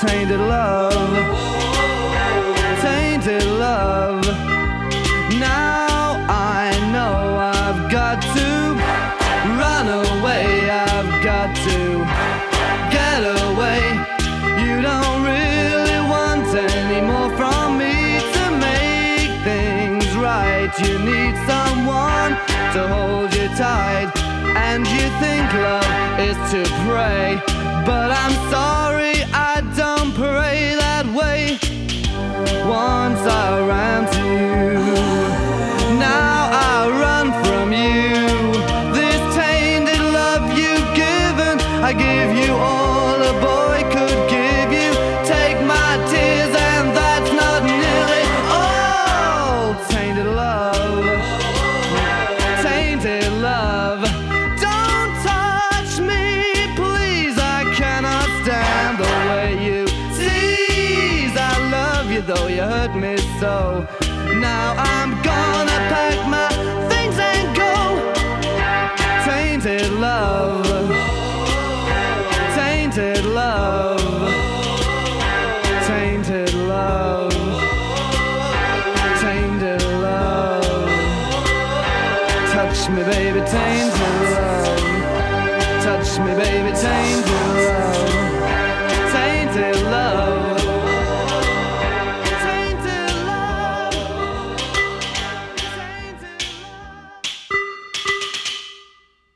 Tainted love, tainted love. Now I know I've got to run away. I've got to get away. You don't really want any more from me to make things right. You need someone to hold you tight. And you think love is to pray. But I'm sorry, I don't. Once I ran to you, now I run from you. This tainted love you've given, I give you all a boy though you hurt me so. Now I'm gonna pack my things and go. Tainted love, tainted love, tainted love, tainted love. Touch me, baby, tainted love. Touch me, baby, tainted.